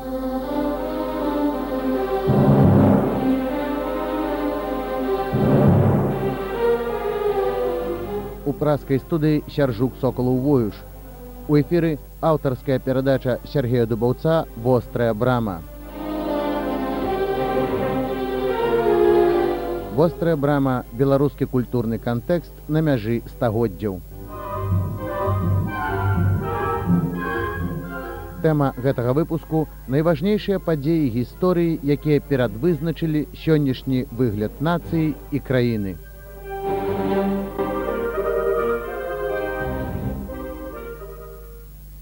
У праскай студыі сяржук соколу воюш. У эфіры аўтарская перадача Сергея Дубаўца вострая брама. Вострая брама беларускі культурны кантэкст на мяжы стагоддзяў. Тэма гэтага выпуску найважнейшыя падзеі гісторыі, якія перадвызначылі сённяшні выгляд нацыі і краіны.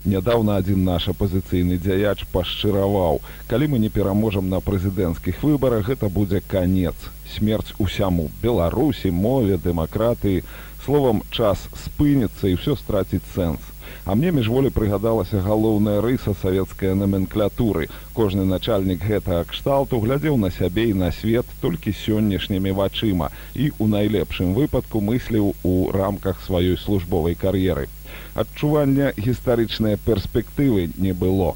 Нядаўна адзін наш апазіцыйны дзяяч пашчыраваў. Калі мы не пераможам на прэзідэнцкіх выбарах, гэта будзе канец. Смерць усяму Беларусі, мове, дэмакратыі. Словам, час спыніцца і ўсё страціць сэнс. А мне міжволі прыгадалася галоўная рыса савецкай наменклятуры. Кожны начальнік гэтага кшталту глядзеў на сябе і на свет толькі сённяшнімі вачыма і у найлепшым выпадку мысліў у рамках сваёй службовай кар'еры адчування гістарычнай перспектывы не было.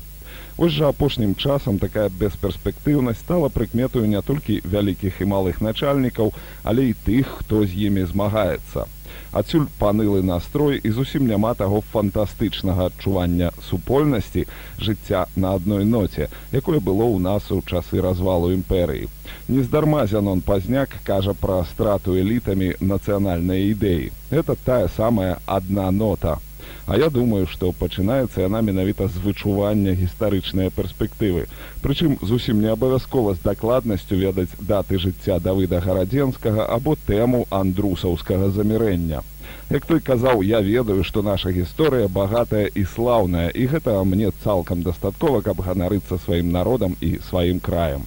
Вось жа апошнім часам такая бесперспектыўнасць стала прыкметаю не толькі вялікіх і малых начальнікаў, але і тых, хто з імі змагаецца. Адсюль панылы настрой і зусім няма таго фантастычнага адчування супольнасці жыцця на адной ноце, якое было ў нас у часы развалу імперыі. Нездарма зянон пазняк кажа пра страту элітамі нацыянальнай ідэі. Это тая самая адна нота. А я думаю, што пачынаецца яна менавіта з вычування гістарычнай перспектывы. Прычым зусім не абавязкова з дакладнасцю ведаць даты жыцця давыда гарадзенскага або тэму андрусаўскага замірэння. Як той казаў, я ведаю, што наша гісторыя багатая і слаўная, і гэта мне цалкам дастаткова, каб ганарыцца сваім народам і сваім краем.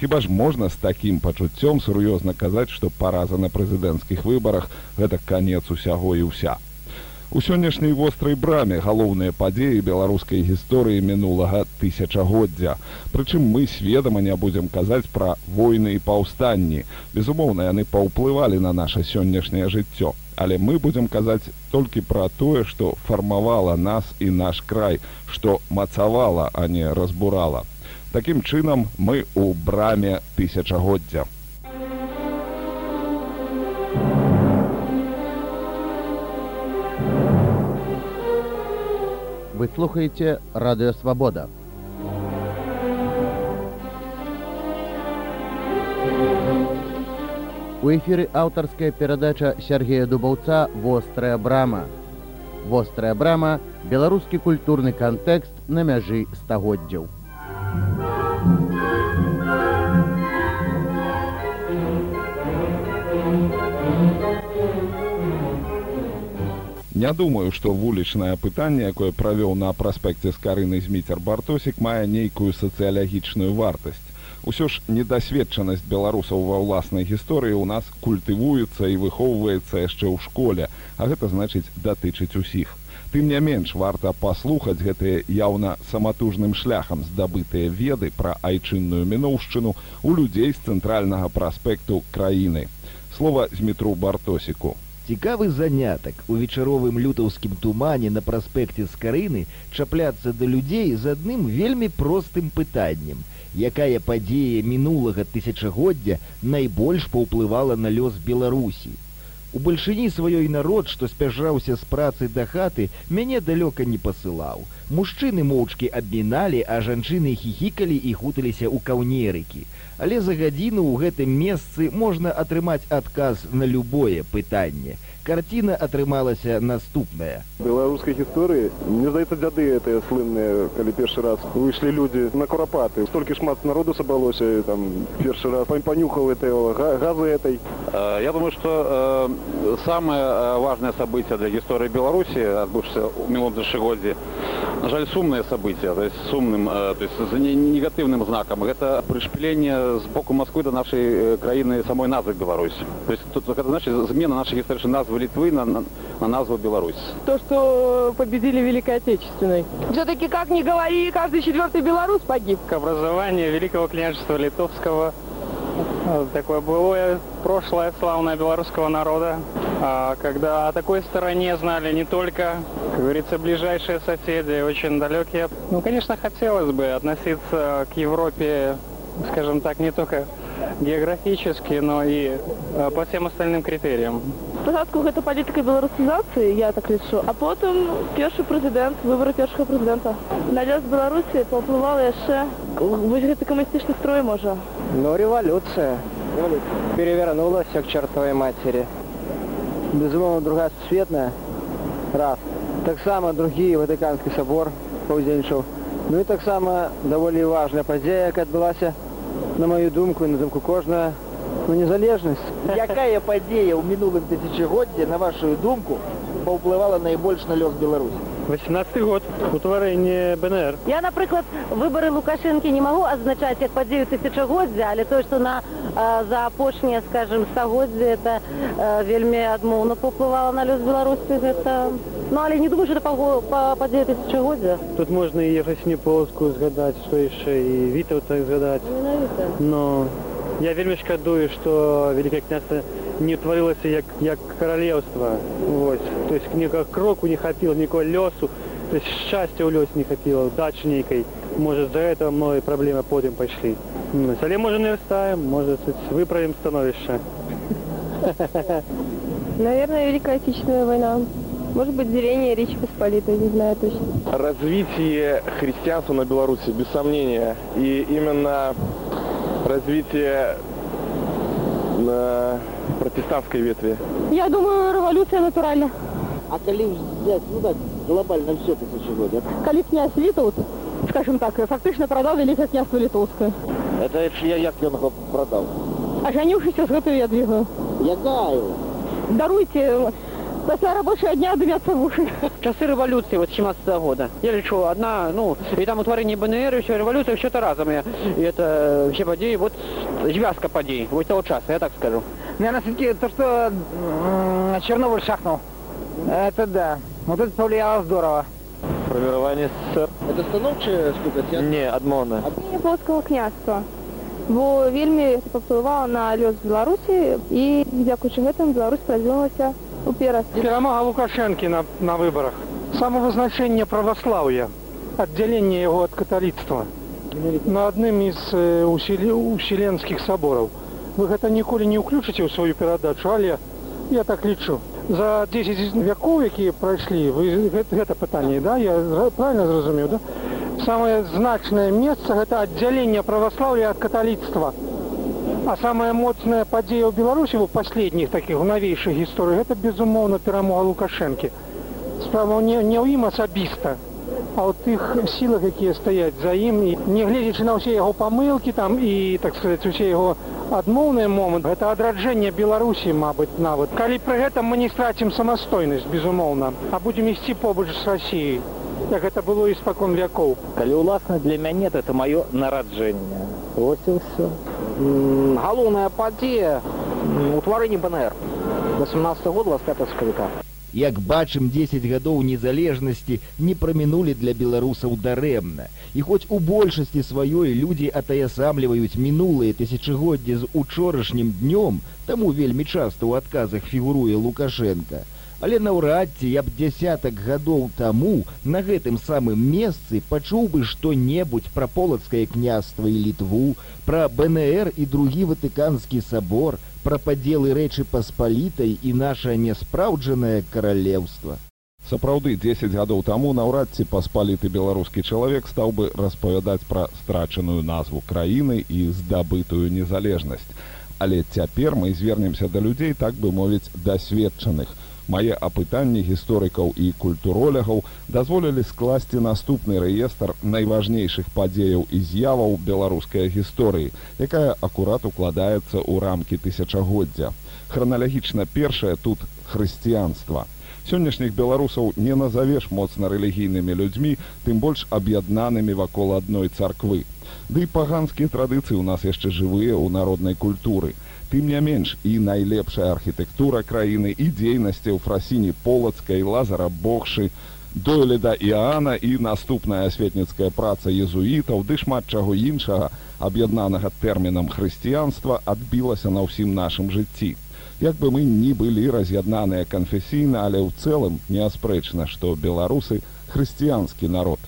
Хіба ж можна з такім пачуццём сур'ёзна казаць, што параза на прэзідэнцкіх выбарах гэта канец усяго і ўся. У сённяшняй вострай браме галоўныя падзеі беларускай гісторыі мінулага тысячагоддзя. Прычым мы сведама не будзем казаць пра войны і паўстанні. Безумоўна, яны паўплывалі на наша сённяшняе жыццё. Але мы будзем казаць толькі пра тое, што фармавала нас і наш край, што мацавала, а не разбурала. Такім чынам мы ў браме тысячагоддзя. Вы слухаеце радыёвабода. У эфіры аўтарская перадача Сергея Дубаўца вострая брама. Вострая брама беларускі культурны кантэкст на мяжы стагоддзяў. Не думаю, што вулічнае пытанне, якое правёў на праспекце з карыны зміцер бартосік мае нейкую сацыялагічную вартасць. Усё ж недасведчанасць беларусаў ва ўласнай гісторыі ў нас культывуецца і выхоўваецца яшчэ ў школе, а гэта значыць датычыць усіх. Тым не менш варта паслухаць гэтыя яўна саматужным шляхам здабытыя веды пра айчынную міноўшчыну у людзей з цэнтральнага праспекту краіны. Слова змітру бартосіку Цікавы занятак у вечаровым лютаўскім тумане на праспекце скарыны чапляцца да людзей з адным вельмі простым пытаннем. Якая падзея мінулага тысячагоддзя найбольш паўплывала на лёс Беларусі? У бальшыні сваёй народ, што спяжаўся з працы да хаты, мяне далёка не пасылаў. Мужчыны моўчкі абміналі, а жанчыны хіхікалі і хуталіся ў каўнерыкі але за гадзіну ў гэтым месцы можна атрымаць адказ на любое пытанне карціна атрымалася наступная. Беларускай гісторыі мне здаецца дзяды гэтыя слынныя калі першы раз выйшлі людзі на курапаты столькі шмат народу сабралося там першы раз панюхаў этой газы этой. Я думаю что э, самое важное событие для гісторыі беларусі адбыўся у мелодзашыгоддзе на жаль сумныя события то есть сумным э, то есть за негатыўным знакам гэта прышпіление з боку москвы до нашай краіны самой назвы беларусь то есть тут это значит змена наших гістарычных назвы літвы на, на, на назву беларусь то что победили великой отечественной. Все-таки как ни говори каждый четвертый белорус погиб. К образованию великого княжества литовского. Такое былое прошлое славное белорусского народа. Когда о такой стороне знали не только как говорится, ближайшие соседи, очень далекие. Ну, конечно, хотелось бы относиться к Европе, скажем так, не только географически, но и э, по всем остальным критериям. Спочатку гэта палітыка беларусізацыі, я так лічу, а потым першы прэзідэнт, выбары першага прэзідэнта. На лёс Беларусі паўплывала яшчэ вось гэты камуністычны строй можа. Ну, революция. Перевернулась все к чертовой матери. Безумовно, другая светная. Раз. Так само другі Ватиканський собор паўдзельнічаў. Ну і таксама даволі важная падзея, яка адбылася, на мою думку і на думку кожная, ну, незалежнасць. Якая падзея ў мінулым тысячагоддзе, на вашу думку, паўплывала найбольш на лёс Беларусі? 18 год, утворение БНР. Я, наприклад, вибори Лукашенки не можу означати як подію тисячогоддя, але то, що на е, за апошнє, скажімо, стагоддя, це е, вельми адмовно попливало на льос Білорусі. Це... Ну, але не думаю, що це по, по подію тисячогоддя. Тут можно и Ефросинью Полоску згадать, что еще, и Витовта згадать. Но я вельми шкодую, что Великое княжество не творилося як, як королевство. Вот. То есть никакого кроку не хапило, никакого лесу. То есть счастья у лёс не хапило, дачи некой. Может, за этого многие проблемы потом пошли. Ну, Але может не ставим, может выправим становище. Наверное, Великая Отечественная война. Может быть, деление Речи Посполитой, не знаю точно. Развитие христианства на Беларуси, без сомнения. И именно развитие на протестантской ветви. Я думаю, революция натуральна. А калі взять, ну так, глобально все тысячагоддзе? Калі князь Вітовт, скажем так, фактично продал Великое княжество Литовское. Это я як ён яго прадаў? А жаніўшыся з гэтую ядвігаю. Якаю? Даруйте, пасля рабочего дня дымятся в уши. Часы революции вот 17 года. Я лечу одна, ну, и там утворение БНР, и все, революция, все это разом. И, и это все подеи, вот звязка подей, вот того часа, я так скажу. Наверное, все-таки то, что Чернобыль шахнул. Это да. Вот это повлияло здорово. Формирование СССР? Это станоўчая штука, ці Не, адмовно. Адмене полскага княства. Бо вельмі паўплывала на лёс Беларусі і дзякуючы гэтым Беларусь продвинулася уперад. Перемога Лукашенки на, на выборах. Самовозначение православия, отделение его от католицтва на одном из э, усиле- уселенских соборов. Вы это ніколі не ўключыце ў сваю перадачу, але я так лічу. За 10 вякоў, якія прайшлі, вы гэта, гэта пытанне, да? Я правильно зразумеў, да? Самое значное месца гэта аддзяленне православия от католицтва. А самая моцная падзея ў Беларусі у последніх такіх у навейшых гісторый гэта безумоўна перамога Лукашэнкі. Справа не, не ў ім асабіста, а ў тых сілах, якія стаяць за ім і не гледзячы на ўсе яго памылкі там і так сказаць усе яго адмоўныя момант гэта адраджэнне Беларусі мабыць нават калі пры гэтым мы не страцім самастойнасць безумоўна а будзем ісці побач з Расіяй як гэта было і спакон вякоў Калі уласна для мяне то это маё нараджэнне. Вось і ўсё. Галоўная падзея утварэнне БНР. 18 год 25 сакавіка. Як бачым 10 гадоў незалежнасці не прамінулі для беларусаў дарэмна. І хоць у большасці сваёй людзі атаясамліваюць мінулыя тысячагоддзі з учорашнім днём, таму вельмі часта ў адказах фігуруе Лукашенко. Але наўрад ці я б дзясятак гадоў таму на гэтым самым месцы пачуў бы што-небудзь пра полацкае княства і літву, пра БНР і другі ватыканскі сабор, пра падзелы рэчы паспалітай і наша няспраўджанае каралеўства. Сапраўды 10 гадоў таму наўрад ці паспаліты беларускі чалавек стаў бы распавядаць пра страчаную назву краіны і здабытую незалежнасць. Але цяпер мы звернемся да людзей так бы мовіць дасведчаных. Мае апытанні гісторыкаў і культуролягаў дазволілі скласці наступны рэестр найважнейшых падзеяў і з'яваў беларускай гісторыі, якая акурат укладаецца ў рамкі тысячагоддзя. Храналагічна першае тут хрысціянства. Сённяшніх беларусаў не назавеш моцна рэлігійнымі людзьмі, тым больш аб'яднанымі вакол адной царквы. Ды і паганскія традыцыі ў нас яшчэ жывыя ў народнай культуры. Тым не менш і найлепшая архітэктура краіны і дзейнасці ў фрасіні полацкай лазара богшы, дойледа Іана і наступная асветніцкая праца езуітаў ды шмат чаго іншага, аб'яднанага тэрмінам хрысціянства адбілася на ўсім нашым жыцці. Як бы мы ні былі раз'яднаныя канфесійна, але ў цэлым неаспрэчна, што беларусы хрысціянскі народ.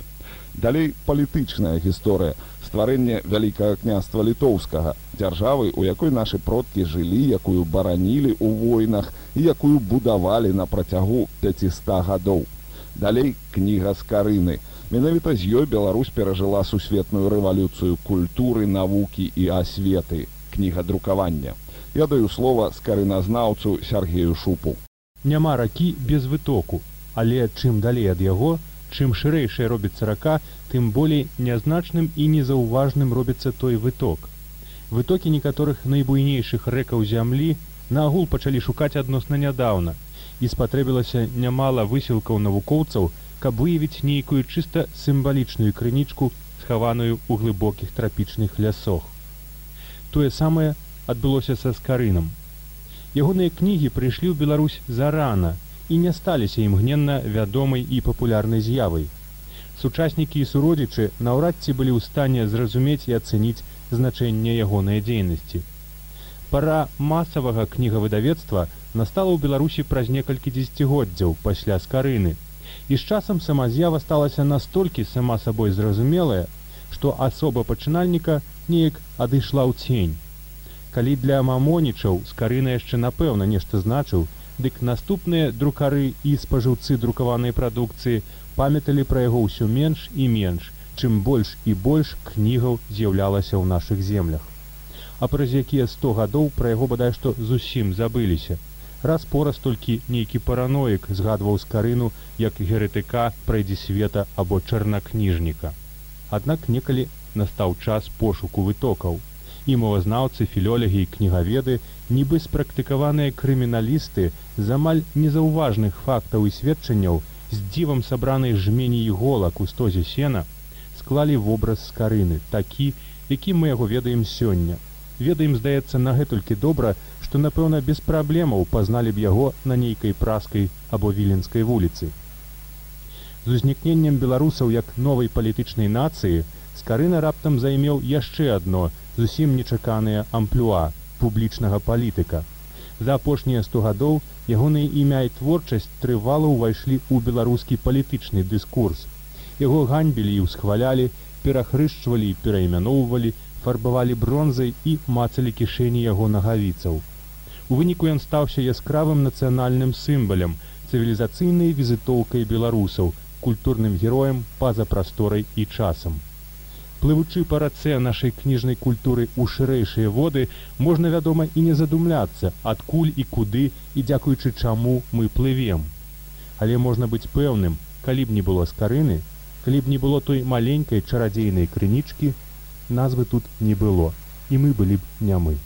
Далей палітычная гісторыя, стварэнне вялікага княства літоўскага, дзяржавы, у якой нашы продкі жылі, якую баранілі ў войнах і якую будавалі на працягу 500 гадоў. Далей кніга з карыны. Менавіта з ёй Беларусь перажыла сусветную рэвалюцыю культуры, навукі і асветы, кніга друкавання. Я даю слова скарыназнаўцу Сергею Шупу. Няма ракі без вытоку, але чым далей ад яго, чым шырэйшая робіцца рака, тым болей нязначным і незаўважным робіцца той выток. Вытокі некаторых найбуйнейшых рэкаў зямлі наагул пачалі шукаць адносна нядаўна і спатрэбілася нямала высілкаў навукоўцаў, каб выявіць нейкую чыста сімвалічную крынічку, схаваную ў глыбокіх трапічных лясох. Тое самае адбылося са скарынам. Ягоныя кнігі прыйшлі ў Беларусь зарана, і не сталіся імгненна вядомай і папулярнай з'явай. Сучаснікі і суродзічы наўрад ці былі ў стане зразумець і ацэніць значэнне ягонай дзейнасці. Пара масавага кнігавыдавецтва настала ў Беларусі праз некалькі дзесяцігоддзяў пасля скарыны. І з часам сама з'ява сталася настолькі сама сабой зразумелая, што асоба пачынальніка неяк адышла ў цень. Калі для мамонічаў скарына яшчэ напэўна нешта значыў, дык наступныя друкары і спажыўцы друкаванай прадукцыі памяталі пра яго ўсё менш і менш, чым больш і больш кнігаў з'яўлялася ў нашых землях. А праз якія сто гадоў пра яго бадай што зусім забыліся. Раз пораз толькі нейкі параноік згадваў скарыну як геретыка прайдзе света або чарнакніжніка. Аднак некалі настаў час пошуку вытокаў і мовазнаўцы філёлегі і кнігаведы нібы спрактыкаваныя крыміналісты з амаль незаўважных фактаў і сведчанняў з дзівам сабранай жмені іголак у стозе сена склалі вобраз скарыны такі які мы яго ведаем сёння. Ведаем здаецца нагэтулькі добра што напэўна без праблемаў пазналі б яго на нейкай праскай або віленскай вуліцы. З узнікненнем беларусаў як новай палітычнай нацыі скарына раптам займеў яшчэ адно зусім нечаканыя амплюа публічнага палітыка. За апошнія сто гадоў ягоныя імя і творчасць трывала ўвайшлі ў беларускі палітычны дыскурс. Яго ганьбілі і ўсхвалялі, перахрышчвалі і пераймяноўвалі, фарбавалі бронзай і мацалі кішэні яго нагавіцаў. У выніку ён стаўся яскравым нацыянальным сімбалем, цывілізацыйнай візітоўкай беларусаў, культурным героем па-за прасторай і часам плывучы па рацэ нашай кніжнай культуры ў шырэйшыя воды можна вядома і не задумляцца адкуль і куды і дзякуючы чаму мы плывем. Але можна быць пэўным калі б не было скарыны калі б не было той маленькай чарадзейнай крынічкі назвы тут не было і мы былі б не мы.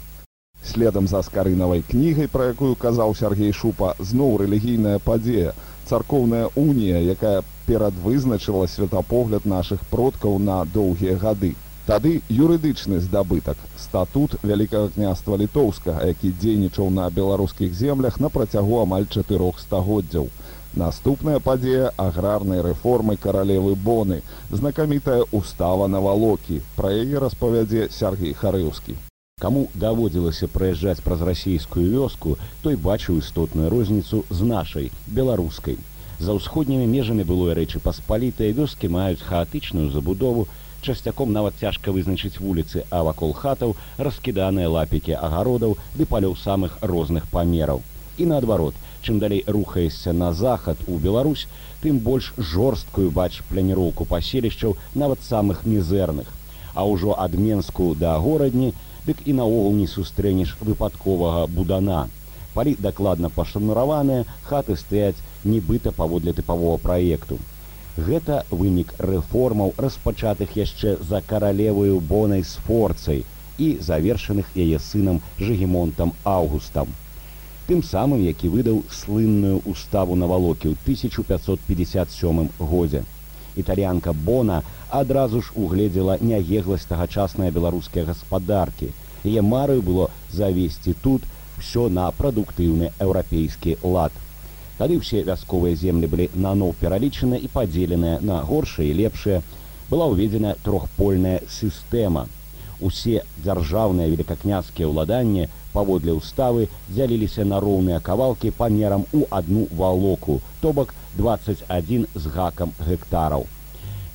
Следам за скарынавай кнігай пра якую казаў сергей шупа зноў рэлігійная падзея царкоўная унія якая перадвызначыла светапогляд нашых продкаў на доўгія гады. Тады юрыдычны здабытак статут вялікага княства літоўскага, які дзейнічаў на беларускіх землях на працягу амаль чатырох стагоддзяў. Наступная падзея аграрнай рэформы каралевы боны, знакамітая устава на валокі, пра яе распавядзе Сергей Харыўскі. Каму даводзілася праязджаць праз расійскую вёску, той бачыў істотную розніцу з нашай беларускай За ўсходнімі межамі былой рэчы паспалітыя вёскі маюць хаатычную забудову, часцяком нават цяжка вызначыць вуліцы, а вакол хатаў раскіданыя лапікі агародаў ды палёў самых розных памераў. І наадварот, чым далей рухаешся на захад у Беларусь, тым больш жорсткую бач пляніроўку паселішчаў нават самых мізэрных. А ўжо ад Менску да горадні, дык і наогул не сустрэнеш выпадковага будана. Палі дакладна пашанураваныя, хаты стаяць нібыта паводле тыпавого праекту. Гэта вынік рэформаў, распачатых яшчэ за каралевую бонай з форцай і завершаных яе сынам жыгемонтам августам. Тым самым, які выдаў слынную уставу на валокі ў 1557 годзе. Італьянка Бона адразу ж угледзела няегласць тагачасныя беларускія гаспадаркі. Яе марою было завесці тут ўсё на прадуктыўны еўрапейскі лад. Тады ўсе вясковыя землі былі наноў пералічаны і падзеленыя на горшыя і лепшыя. Была ўведзена трохпольная сістэма. Усе дзяржаўныя великакняцкія ўладанні паводле ўставы дзяліліся на роўныя кавалкі памерам у адну валоку, то бок 21 з гакам гектараў.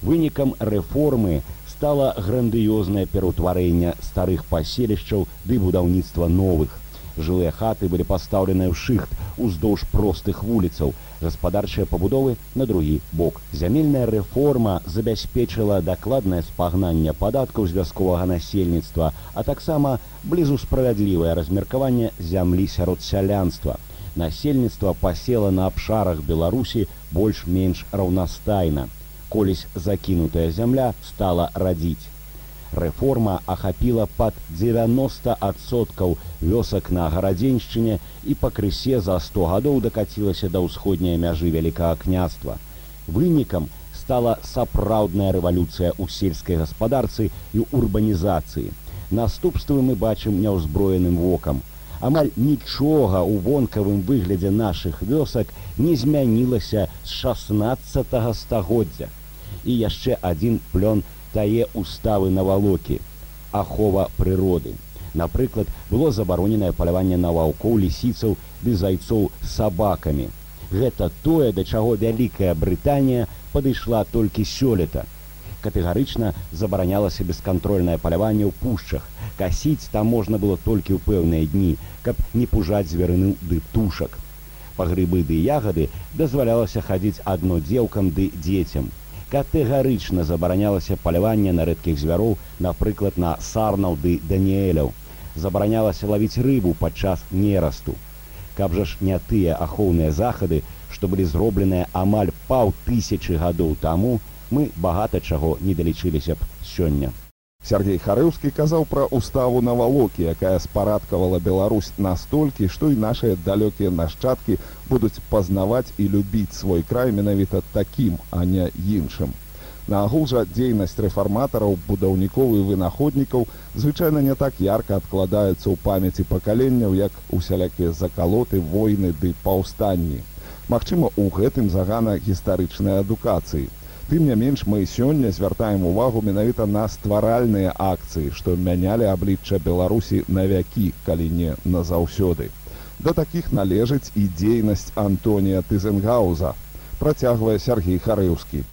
Вынікам рэформы стала грандыёзнае пераўтварэнне старых паселішчаў ды будаўніцтва новых. Жылыя хаты былі пастаўленыя ў шыхт уздоўж простых вуліцаў, гаспадарчыя пабудовы на другі бок. Зямельная рэформа забяспечыла дакладнае спагнанне падаткаў з вясковага насельніцтва, а таксама блізу справядлівае размеркаванне зямлі сярод сялянства. Насельніцтва пасела на абшарах Беларусі больш-менш раўнастайна. Колісь закінутая зямля стала радзіць рэформа ахапіла пад 90соткаў вёсак на гарадзеншчыне і пакрысе за 100 гадоў дакацілася да ўсходняй мяжы вялікага княства. Вынікам стала сапраўдная рэвалюцыя ў сельскай гаспадарцы і урбанізацыі. Наступствы мы бачым няўзброеным вокам. Амаль нічога ў вонкавым выглядзе нашых вёсак не змянілася з 16 стагоддзя. І яшчэ адзін плён тае уставы на валокі ахова прыроды. Напрыклад было забароненае паляванне на ваўкоў лісіцаў ды зайцоў сабакамі. Гэта тое да чаго вялікая брытанія падышла толькі сёлета. Катэгарычна забаранялася бескантрольнае паляванне ў пушчах. Касіць там можна было толькі ў пэўныя дні каб не пужаць звярыны ды птушак. Па грыбы ды ягады дазвалялася хадзіць адно дзеўкам ды дзецям катэгарычна забаранялася паляванне на рэдкіх звяроў, напрыклад, на сарнаў ды даніэляў. Забаранялася лавіць рыбу падчас нерасту. Каб жа ж не тыя ахоўныя захады, што былі зробленыя амаль паўтысячы гадоў таму, мы багата чаго не далічыліся б сёння. Сергей Харыўскі казаў пра уставу на валокі, якая спарадкавала Беларусь настолькі, што і нашыя далёкія нашчадкі будуць пазнаваць і любіць свой край менавіта такім, а не іншым. Наагул жа дзейнасць рэфарматараў, будаўнікоў і вынаходнікаў звычайна не так ярка адкладаецца ў памяці пакаленняў, як усялякія закалоты, войны ды паўстанні. Магчыма, у гэтым загана гістарычнай адукацыі. Тым не менш мы сёння звяртаем увагу менавіта на стваральныя акцыі, што мянялі аблічча Беларусі на вякі, калі не назаўсёды. Да такіх належыць і дзейнасць Антонія Тызенгауза, працягвае Сергій Харыўскі.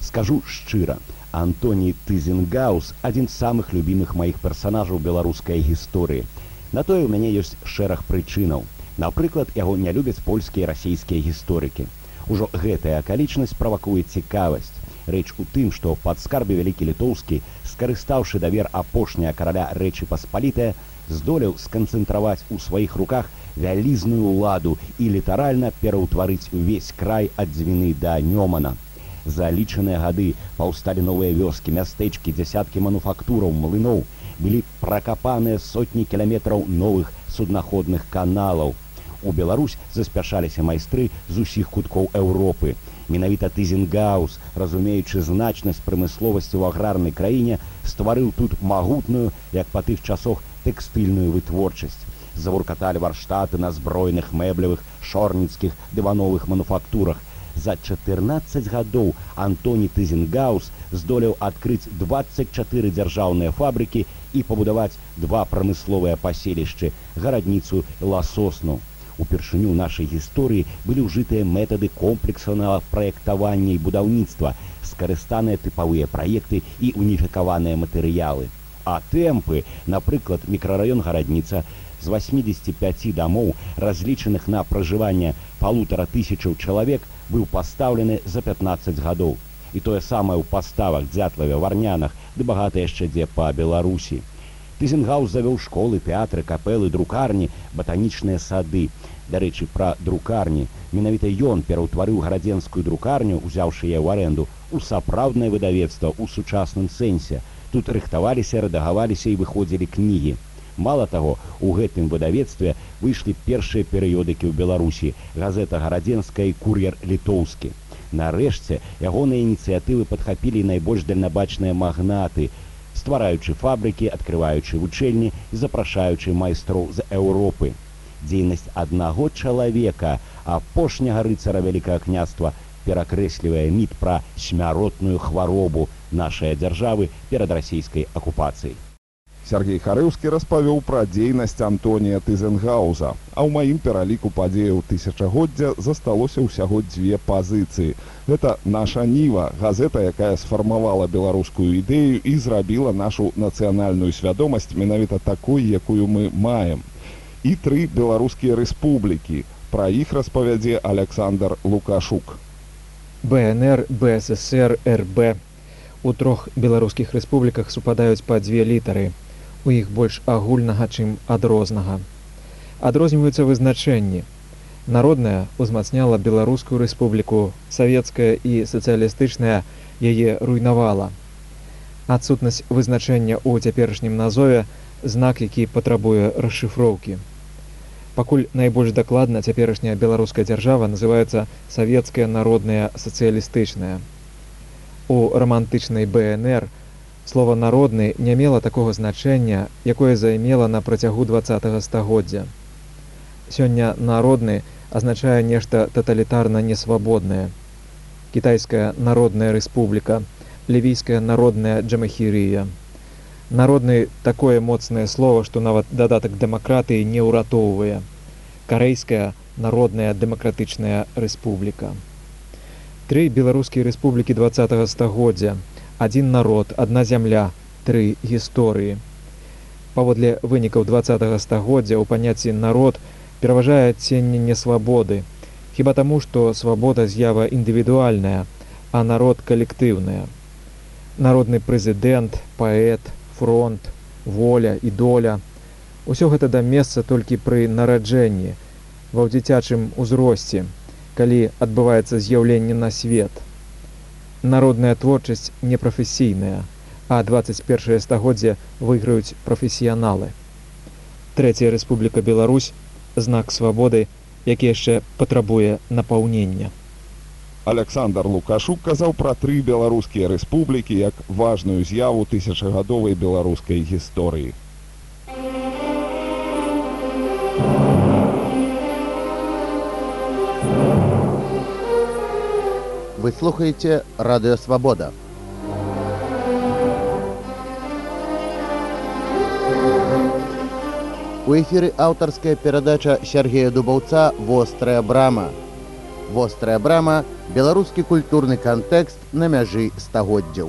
Скажу шчыра, Антоній Тызенгаус адзін з самых любімых маіх персанажаў беларускай гісторыі. На тое ў мяне ёсць шэраг прычынаў. Напрыклад, яго не любяць польскія расійскія гісторыкі. Ужо гэтая акалічнасць правакуе цікавасць. Рэч у тым, што пад скарбе вялікі літоўскі, скарыстаўшы давер апошняя караля рэчы паспалітая, здолеў сканцэнтраваць у сваіх руках вялізную ўладу і літаральна пераўтварыць увесь край ад дзвіны да нёмана. За лічаныя гады паўсталі новыя вёскі, мястэчкі, дзясяткі мануфактураў, млыноў, былі пракапаныя сотні кіламетраў новых суднаходных каналаў, у Беларусь заспяшаліся майстры з усіх куткоў Еўропы. Менавіта Тызенгаус, разумеючы значнасць прамысловасці ў аграрнай краіне, стварыў тут магутную, як па тых часах тэкстыльную вытворчасць. Завуркаталі варштаты на збройных мэблевых, шорніцкіх дывановых мануфактурах. За 14 гадоў Антоні Тызенгаус здолеў адкрыць 24 дзяржаўныя фабрыкі і пабудаваць два прамысловыя паселішчы, гарадніцу ласосну упершыню нашай гісторыі былі ўжытыя метады комплекснага праектавання і будаўніцтва, скарыстаныя тыпавыя праекты і уніфікаваныя матэрыялы. А тэмпы, напрыклад, мікрараён гарадніца з 85 дамоў, разлічаных на пражыванне палутара тысячаў чалавек, быў пастаўлены за 15 гадоў. І тое самае ў паставах дзятлаве варнянах, ды багата яшчэ дзе па Беларусі. Тызенгаус завёў школы, тэатры, капелы, друкарні, батанічныя сады. Дарэчы, пра друкарні. Менавіта ён пераўтварыў гарадзенскую друкарню, узяўшы яе ў арэнду, у сапраўднае выдавецтва ў сучасным сэнсе. Тут рыхтаваліся, рэдагаваліся і выходзілі кнігі. Мала таго, у гэтым выдавецтве выйшлі першыя перыёдыкі ў Беларусі, газета гарадзенская і кур'ер літоўскі. Нарэшце ягоныя ініцыятывы падхапілі найбольш дальнабачныя магнаты, ствараючы фабрыкі, адкрываючы вучэльні і запрашаючы майстроў з Еўропы. Дзейнасць аднаго чалавека, апошняга рыцара вялікага княства перакрэслівае міт пра смяротную хваробу нашай дзяржавы перад расійскай акупацыяй. Сергей Харыўскі распавёў пра дзейнасць Антонія Тызенгауза. А ў маім пераліку падзеяў тысячагоддзя засталося ўсяго дзве пазіцыі. Гэта наша ніва, газета, якая сфармавала беларускую ідэю і зрабіла нашу нацыянальную свядомасць менавіта такой, якую мы маем. І тры беларускія рэспублікі. Пра іх распавядзе Александр Лукашук. БНР, БССР, РБ. У трох беларускіх рэспубліках супадаюць па дзве літары у іх больш агульнага, чым адрознага. Адрозніваюцца вызначэнні. Народная ўзмацняла беларускую рэспубліку, савецкая і сацыялістычная яе руйнавала. Адсутнасць вызначэння ў цяперашнім назове знак, які патрабуе расшыфроўкі. Пакуль найбольш дакладна цяперашняя беларуская дзяржава называецца савецкая народная сацыялістычная. У рамантычнай БНР, Слова народны не мела такога значэння, якое займела на працягу два стагоддзя. Сёння народны азначае нешта таталітарна несвабоднае. Кітайская народная рэспубліка, лівійская народная джамахірыя. Народны такое моцнае слово, што нават дадатак дэмакратыі не ўратоўвае. Карэйская народная дэмакратычная рэспубліка. Тры беларускія рэспублікі два стагоддзя адзін народ, адна зямля, тры гісторыі. Паводле вынікаў два стагоддзя ў паняцці народ пераважае ценне несвабоды. Хіба таму, што свабода з'ява індывідуальная, а народ калектыўная. Народны прэзідэнт, паэт, фронт, воля і доля. Усё гэта да месца толькі пры нараджэнні, ва ў дзіцячым узросце, калі адбываецца з'яўленне на свет народная творчасць непрафесійная, а 21 стагоддзе выйграюць прафесіяналы. Трэцяя рэспубліка Беларусь знак свабоды, які яшчэ патрабуе напаўнення. Александр Лукашук казаў пра тры беларускія рэспублікі як важную з'яву тысячагадовай беларускай гісторыі. Вы слухаете Радио Свобода. У эфіры аўтарская перадача Сергея Дубаўца вострая брама. Вострая брама беларускі культурны кантэкст на мяжы стагоддзяў.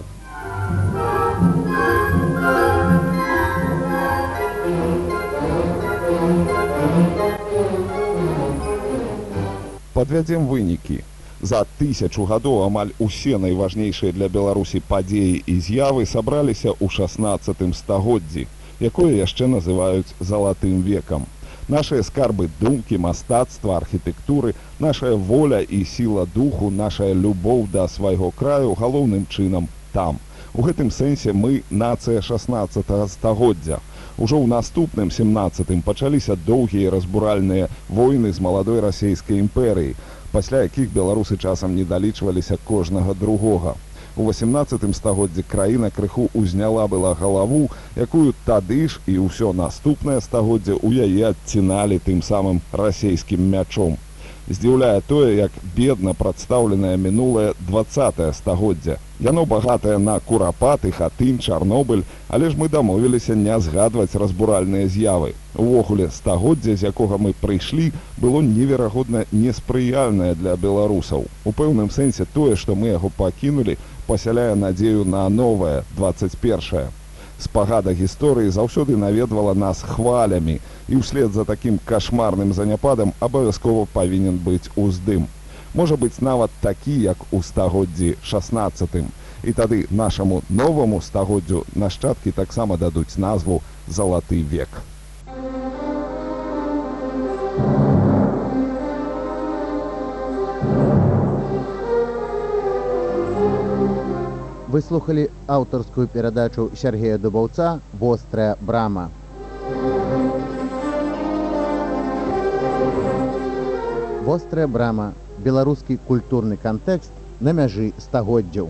Падвядзем вынікі за тысячу гадоў амаль усе найважнейшыя для беларусі падзеі і з'явы сабраліся ў 16 стагоддзі якое яшчэ называюць залатым векам нашыя скарбы думкі мастацтва архітэктуры нашая воля і сіла духу нашая любоў да свайго краю галоўным чынам там. У гэтым сэнсе мы нацыя 16 стагоддзя. Ужо ў наступным 17 пачаліся доўгія разбуральныя войны з маладой расійскай імперыі пасля якіх беларусы часам не далічваліся кожнага другога. У 18 стагоддзі краіна крыху ўзняла была галаву, якую тады ж і ўсё наступнае стагоддзе ў яе адціналі тым самым расійскім мячом здзіўляе тое, як бедна прадстаўленае мінулае два стагоддзя. Яно багатае на курапаты, хатын, чарнобыль, але ж мы дамовіліся не згадваць разбуральныя з'явы. Увогуле стагоддзя, з якога мы прыйшлі, было неверагодна неспрыяльнае для беларусаў. У пэўным сэнсе тое, што мы яго пакінулі, пасяляе надзею на новае 21 спагада гісторыі заўсёды наведвала нас хвалямі і ўслед за такім кашмарным заняпадам абавязкова павінен быць уздым. Можа быць нават такі, як у стагоддзі 16. І тады нашаму новаму стагоддзю нашчадкі таксама дадуць назву залаты век. Выслухалі аўтарскую перадачу Сергея Дубаўца вострая брама. Вострая брама беларускі культурны кантэкст на мяжы стагоддзяў.